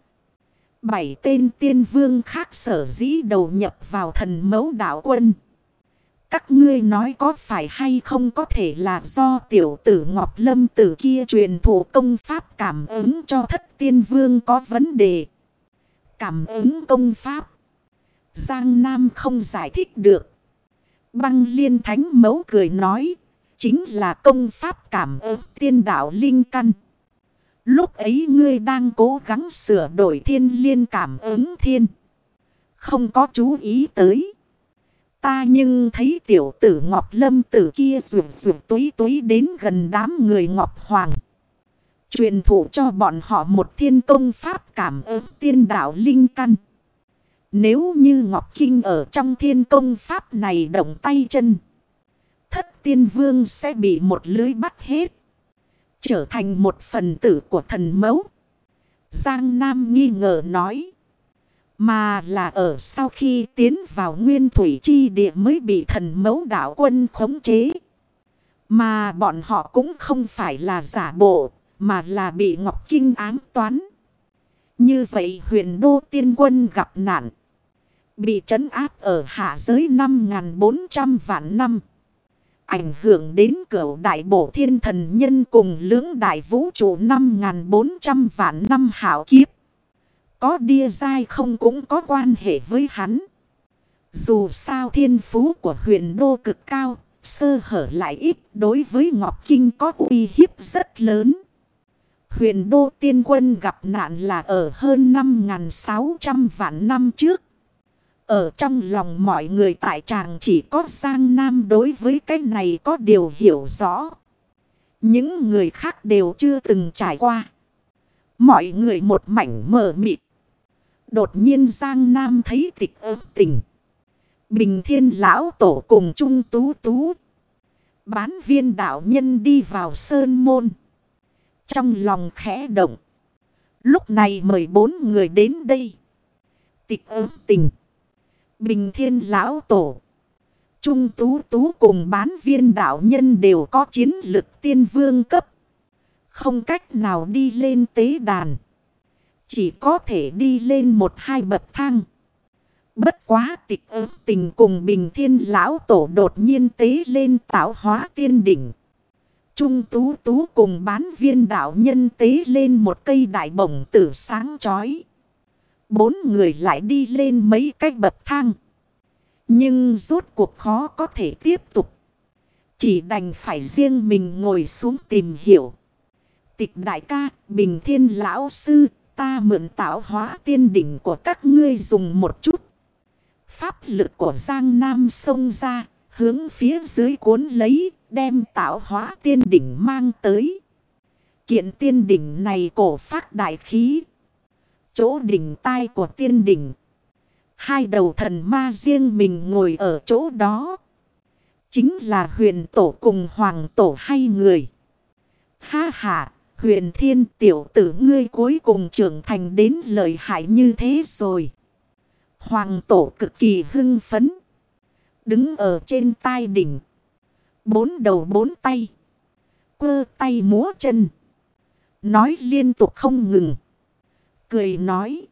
Bảy tên tiên vương khác sở dĩ đầu nhập vào thần mẫu đạo quân. Các ngươi nói có phải hay không có thể là do tiểu tử Ngọc Lâm tử kia truyền thủ công pháp cảm ứng cho thất tiên vương có vấn đề. Cảm ứng công pháp. Giang Nam không giải thích được. Băng liên thánh mẫu cười nói. Chính là công pháp cảm ứng tiên đạo linh căn. Lúc ấy ngươi đang cố gắng sửa đổi thiên liên cảm ứng thiên. Không có chú ý tới. Ta nhưng thấy tiểu tử Ngọc Lâm tử kia rụt rụt túi túi đến gần đám người Ngọc Hoàng. Truyền thụ cho bọn họ một thiên công pháp cảm ứng tiên đạo linh căn. Nếu như Ngọc Kinh ở trong thiên công pháp này động tay chân. Thất tiên vương sẽ bị một lưới bắt hết. Trở thành một phần tử của thần mẫu. Giang Nam nghi ngờ nói. Mà là ở sau khi tiến vào nguyên thủy chi địa mới bị thần mẫu đạo quân khống chế. Mà bọn họ cũng không phải là giả bộ, mà là bị Ngọc Kinh ám toán. Như vậy huyền đô tiên quân gặp nạn. Bị trấn áp ở hạ giới 5.400 vạn năm. Ảnh hưởng đến cửu đại bổ thiên thần nhân cùng lưỡng đại vũ trụ 5.400 vạn năm hảo kiếp. Có đia dai không cũng có quan hệ với hắn. Dù sao thiên phú của huyền đô cực cao, sơ hở lại ít đối với Ngọc Kinh có uy hiếp rất lớn. Huyền đô tiên quân gặp nạn là ở hơn 5.600 vạn năm trước. Ở trong lòng mọi người tại tràng chỉ có Giang Nam đối với cái này có điều hiểu rõ. Những người khác đều chưa từng trải qua. Mọi người một mảnh mờ mịt. Đột nhiên Giang Nam thấy tịch ớt tình. Bình thiên lão tổ cùng Trung tú tú. Bán viên đạo nhân đi vào sơn môn. Trong lòng khẽ động. Lúc này mời bốn người đến đây. Tịch ớt tình. Bình thiên lão tổ. Trung tú tú cùng bán viên đạo nhân đều có chiến lực tiên vương cấp. Không cách nào đi lên tế đàn. Chỉ có thể đi lên một hai bậc thang. Bất quá tịch ớt tình cùng bình thiên lão tổ đột nhiên tế lên tạo hóa tiên đỉnh. Trung tú tú cùng bán viên đạo nhân tế lên một cây đại bổng tử sáng chói. Bốn người lại đi lên mấy cái bậc thang. Nhưng rốt cuộc khó có thể tiếp tục. Chỉ đành phải riêng mình ngồi xuống tìm hiểu. Tịch đại ca, bình thiên lão sư, ta mượn tạo hóa tiên đỉnh của các ngươi dùng một chút. Pháp lực của Giang Nam sông ra, hướng phía dưới cuốn lấy, đem tạo hóa tiên đỉnh mang tới. Kiện tiên đỉnh này cổ phát đại khí. Chỗ đỉnh tai của tiên đỉnh. Hai đầu thần ma riêng mình ngồi ở chỗ đó. Chính là huyền tổ cùng hoàng tổ hai người. Ha ha, huyền thiên tiểu tử ngươi cuối cùng trưởng thành đến lợi hại như thế rồi. Hoàng tổ cực kỳ hưng phấn. Đứng ở trên tai đỉnh. Bốn đầu bốn tay. Quơ tay múa chân. Nói liên tục không ngừng. Cười nói.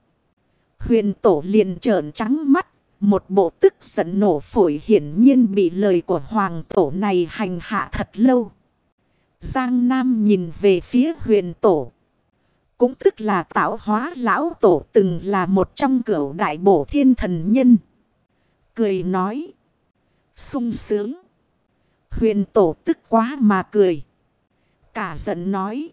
Huyền tổ liền trợn trắng mắt. Một bộ tức giận nổ phổi hiển nhiên bị lời của hoàng tổ này hành hạ thật lâu. Giang Nam nhìn về phía huyền tổ. Cũng tức là tạo hóa lão tổ từng là một trong cửu đại bổ thiên thần nhân. Cười nói. sung sướng. Huyền tổ tức quá mà cười. Cả giận nói.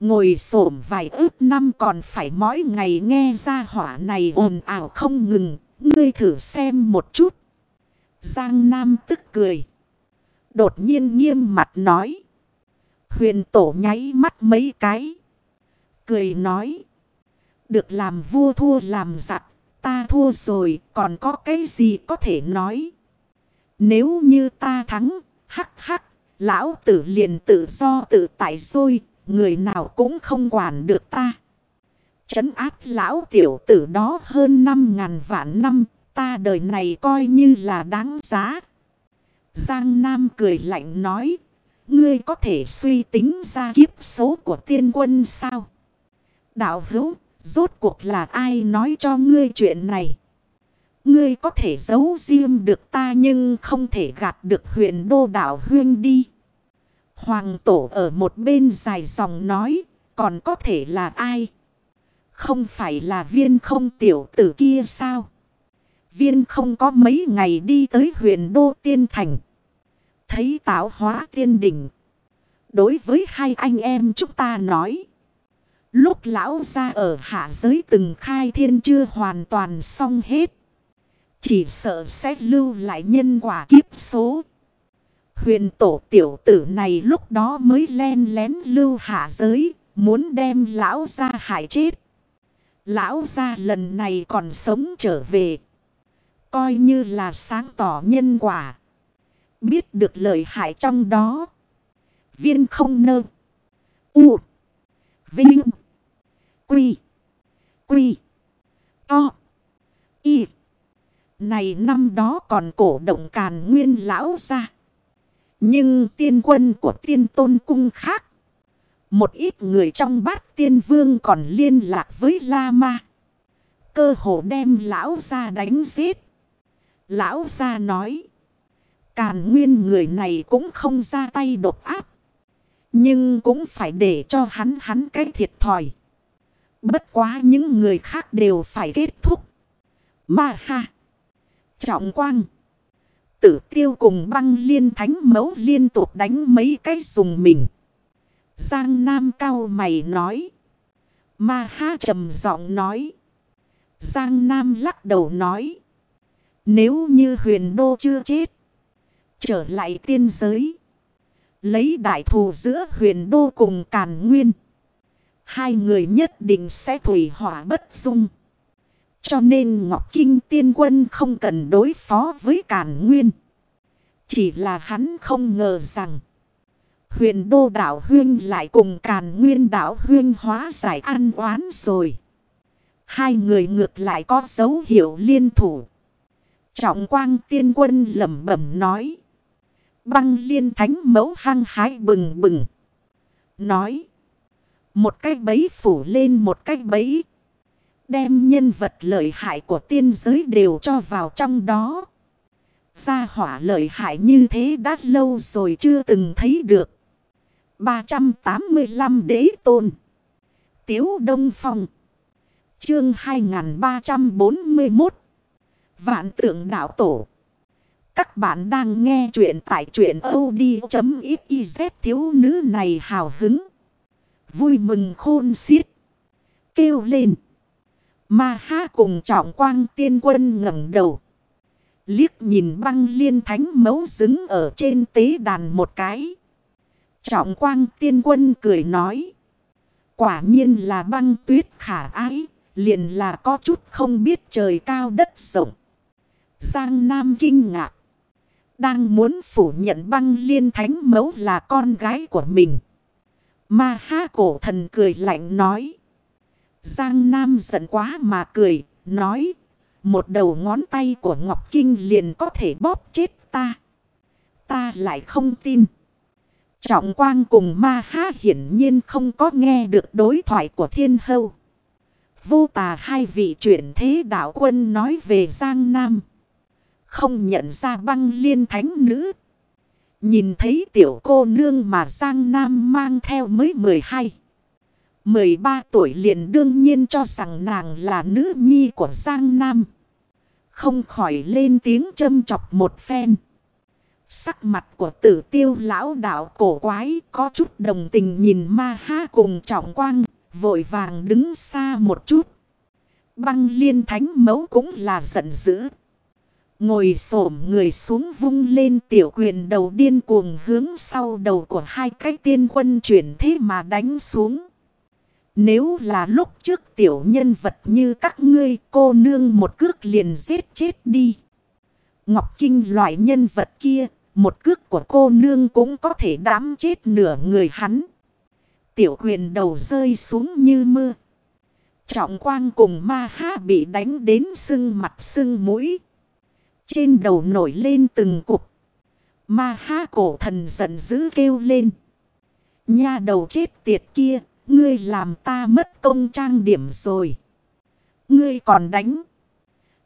Ngồi xổm vài ước năm còn phải mỗi ngày nghe ra hỏa này ồn ào không ngừng. Ngươi thử xem một chút. Giang Nam tức cười. Đột nhiên nghiêm mặt nói. Huyền tổ nháy mắt mấy cái. Cười nói. Được làm vua thua làm giặc. Ta thua rồi, còn có cái gì có thể nói. Nếu như ta thắng. Hắc hắc. Lão tử liền tự do tự tại rồi. Người nào cũng không quản được ta. Chấn áp lão tiểu tử đó hơn năm ngàn vạn năm. Ta đời này coi như là đáng giá. Giang Nam cười lạnh nói. Ngươi có thể suy tính ra kiếp số của tiên quân sao? Đạo hữu, rốt cuộc là ai nói cho ngươi chuyện này? Ngươi có thể giấu riêng được ta nhưng không thể gạt được huyện đô đạo huyên đi. Hoàng tổ ở một bên dài dòng nói, còn có thể là ai? Không phải là viên không tiểu tử kia sao? Viên không có mấy ngày đi tới huyện đô tiên thành. Thấy tạo hóa tiên đỉnh. Đối với hai anh em chúng ta nói. Lúc lão ra ở hạ giới từng khai thiên chưa hoàn toàn xong hết. Chỉ sợ sẽ lưu lại nhân quả kiếp số. Huyền tổ tiểu tử này lúc đó mới len lén lưu hạ giới. Muốn đem lão ra hại chết. Lão ra lần này còn sống trở về. Coi như là sáng tỏ nhân quả. Biết được lợi hại trong đó. Viên không nơ. U. Vinh. Quy. Quy. To. Y. Này năm đó còn cổ động càn nguyên lão ra. Nhưng tiên quân của tiên tôn cung khác. Một ít người trong bát tiên vương còn liên lạc với La Ma. Cơ hồ đem lão ra đánh giết. Lão ra nói. Càn nguyên người này cũng không ra tay độc áp. Nhưng cũng phải để cho hắn hắn cái thiệt thòi. Bất quá những người khác đều phải kết thúc. Ma ha. Trọng quang. Tử tiêu cùng băng liên thánh mẫu liên tục đánh mấy cái dùng mình. Giang Nam cao mày nói. Ma ha trầm giọng nói. Giang Nam lắc đầu nói. Nếu như huyền đô chưa chết. Trở lại tiên giới. Lấy đại thù giữa huyền đô cùng càn nguyên. Hai người nhất định sẽ thủy hỏa bất dung. Cho nên Ngọc Kinh tiên quân không cần đối phó với càn nguyên. Chỉ là hắn không ngờ rằng. Huyền đô đảo huyên lại cùng càn nguyên đảo huyên hóa giải ăn oán rồi. Hai người ngược lại có dấu hiệu liên thủ. Trọng quang tiên quân lẩm bẩm nói. Băng liên thánh mẫu hăng hái bừng bừng. Nói. Một cái bấy phủ lên một cái bấy. Đem nhân vật lợi hại của tiên giới đều cho vào trong đó. Gia hỏa lợi hại như thế đã lâu rồi chưa từng thấy được. 385 đế tôn. Tiếu Đông Phong. Chương 2341. Vạn tượng đạo tổ. Các bạn đang nghe chuyện tại chuyện od.xyz thiếu nữ này hào hứng. Vui mừng khôn xiết. Kêu lên. Ma ha cùng trọng quang tiên quân ngẩng đầu. Liếc nhìn băng liên thánh mấu dứng ở trên tế đàn một cái. Trọng quang tiên quân cười nói. Quả nhiên là băng tuyết khả ái. Liền là có chút không biết trời cao đất rộng. Giang Nam kinh ngạc. Đang muốn phủ nhận băng liên thánh mẫu là con gái của mình. Ma ha cổ thần cười lạnh nói. Giang Nam giận quá mà cười, nói. Một đầu ngón tay của Ngọc Kinh liền có thể bóp chết ta. Ta lại không tin. Trọng quang cùng ma ha hiển nhiên không có nghe được đối thoại của thiên hâu. Vô tà hai vị chuyển thế đạo quân nói về Giang Nam. Không nhận ra băng liên thánh nữ. Nhìn thấy tiểu cô nương mà Giang Nam mang theo mới 12. 13 tuổi liền đương nhiên cho rằng nàng là nữ nhi của Giang Nam. Không khỏi lên tiếng châm chọc một phen. Sắc mặt của tử tiêu lão đạo cổ quái có chút đồng tình nhìn ma ha cùng trọng quang, vội vàng đứng xa một chút. Băng liên thánh mấu cũng là giận dữ. Ngồi xổm người xuống vung lên tiểu quyền đầu điên cuồng hướng sau đầu của hai cái tiên quân chuyển thế mà đánh xuống. Nếu là lúc trước tiểu nhân vật như các ngươi cô nương một cước liền giết chết đi. Ngọc Kinh loại nhân vật kia, một cước của cô nương cũng có thể đám chết nửa người hắn. Tiểu quyền đầu rơi xuống như mưa. Trọng quang cùng ma ha bị đánh đến sưng mặt sưng mũi. Trên đầu nổi lên từng cục. Ma ha cổ thần giận dữ kêu lên. Nha đầu chết tiệt kia, ngươi làm ta mất công trang điểm rồi. Ngươi còn đánh.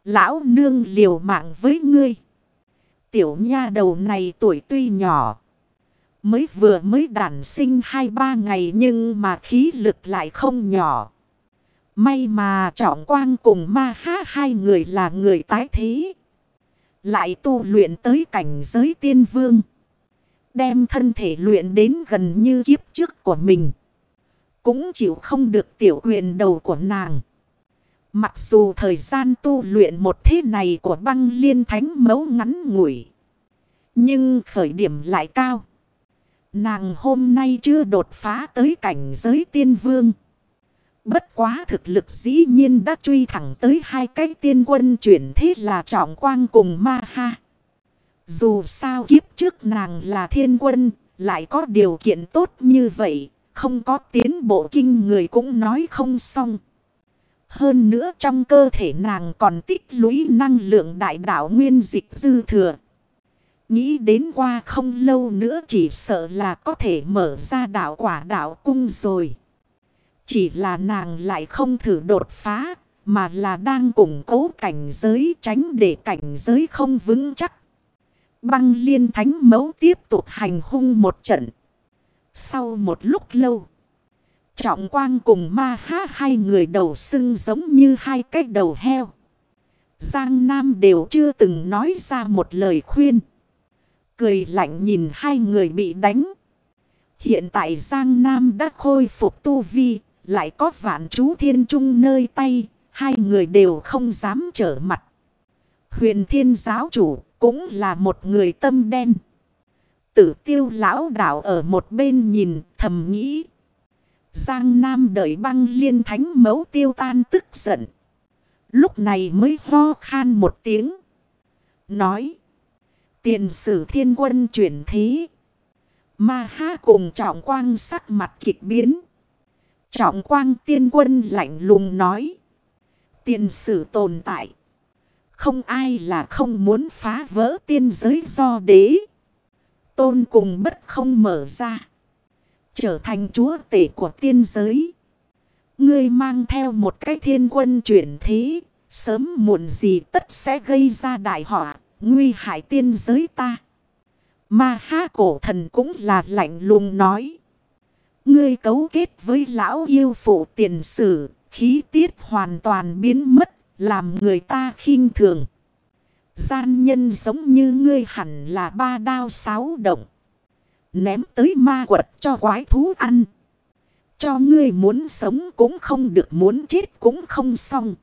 Lão nương liều mạng với ngươi. Tiểu nha đầu này tuổi tuy nhỏ. Mới vừa mới đản sinh hai ba ngày nhưng mà khí lực lại không nhỏ. May mà trọng quang cùng ma ha hai người là người tái thế. Lại tu luyện tới cảnh giới tiên vương. Đem thân thể luyện đến gần như kiếp trước của mình. Cũng chịu không được tiểu quyền đầu của nàng. Mặc dù thời gian tu luyện một thế này của băng liên thánh mấu ngắn ngủi. Nhưng khởi điểm lại cao. Nàng hôm nay chưa đột phá tới cảnh giới tiên vương. Bất quá thực lực dĩ nhiên đã truy thẳng tới hai cái tiên quân chuyển thế là trọng quang cùng ma ha. Dù sao kiếp trước nàng là thiên quân, lại có điều kiện tốt như vậy, không có tiến bộ kinh người cũng nói không xong. Hơn nữa trong cơ thể nàng còn tích lũy năng lượng đại đạo nguyên dịch dư thừa. Nghĩ đến qua không lâu nữa chỉ sợ là có thể mở ra đạo quả đạo cung rồi. Chỉ là nàng lại không thử đột phá, mà là đang củng cố cảnh giới tránh để cảnh giới không vững chắc. Băng liên thánh mấu tiếp tục hành hung một trận. Sau một lúc lâu, trọng quang cùng ma há hai người đầu sưng giống như hai cái đầu heo. Giang Nam đều chưa từng nói ra một lời khuyên. Cười lạnh nhìn hai người bị đánh. Hiện tại Giang Nam đã khôi phục tu vi, lại có vạn chú thiên trung nơi tay, hai người đều không dám trở mặt. Huyền thiên giáo chủ cũng là một người tâm đen. Tử tiêu lão đảo ở một bên nhìn, thầm nghĩ. Giang Nam đợi băng liên thánh mấu tiêu tan tức giận. Lúc này mới ho khan một tiếng. Nói. Tiền sử thiên quân chuyển thế. Ma ha cùng trọng quang sắc mặt kịch biến. Trọng quang tiên quân lạnh lùng nói. tiền sử tồn tại. Không ai là không muốn phá vỡ tiên giới do đế. Tôn cùng bất không mở ra. Trở thành chúa tể của tiên giới. Ngươi mang theo một cái thiên quân chuyển thế. Sớm muộn gì tất sẽ gây ra đại họa. Nguy hại tiên giới ta. Ma ha cổ thần cũng là lạnh lùng nói. Ngươi cấu kết với lão yêu phụ tiền sử. Khí tiết hoàn toàn biến mất. Làm người ta khinh thường. Gian nhân giống như ngươi hẳn là ba đao sáu động. Ném tới ma quật cho quái thú ăn. Cho ngươi muốn sống cũng không được muốn chết cũng không xong.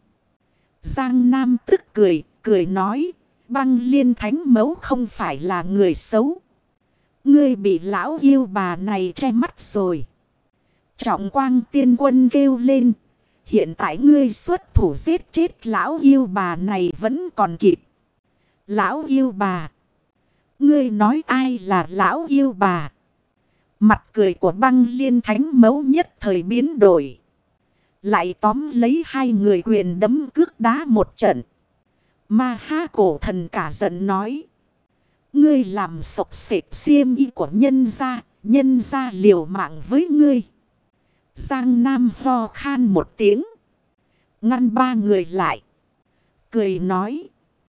Giang Nam tức cười, cười nói, băng liên thánh mẫu không phải là người xấu. Ngươi bị lão yêu bà này che mắt rồi. Trọng quang tiên quân kêu lên. Hiện tại ngươi xuất thủ giết chết lão yêu bà này vẫn còn kịp. Lão yêu bà. Ngươi nói ai là lão yêu bà. Mặt cười của băng liên thánh mấu nhất thời biến đổi. Lại tóm lấy hai người quyền đấm cước đá một trận. Ma ha cổ thần cả giận nói. Ngươi làm sộc sệt xiêm y của nhân gia. Nhân gia liều mạng với ngươi. Giang Nam ho khan một tiếng. Ngăn ba người lại. Cười nói.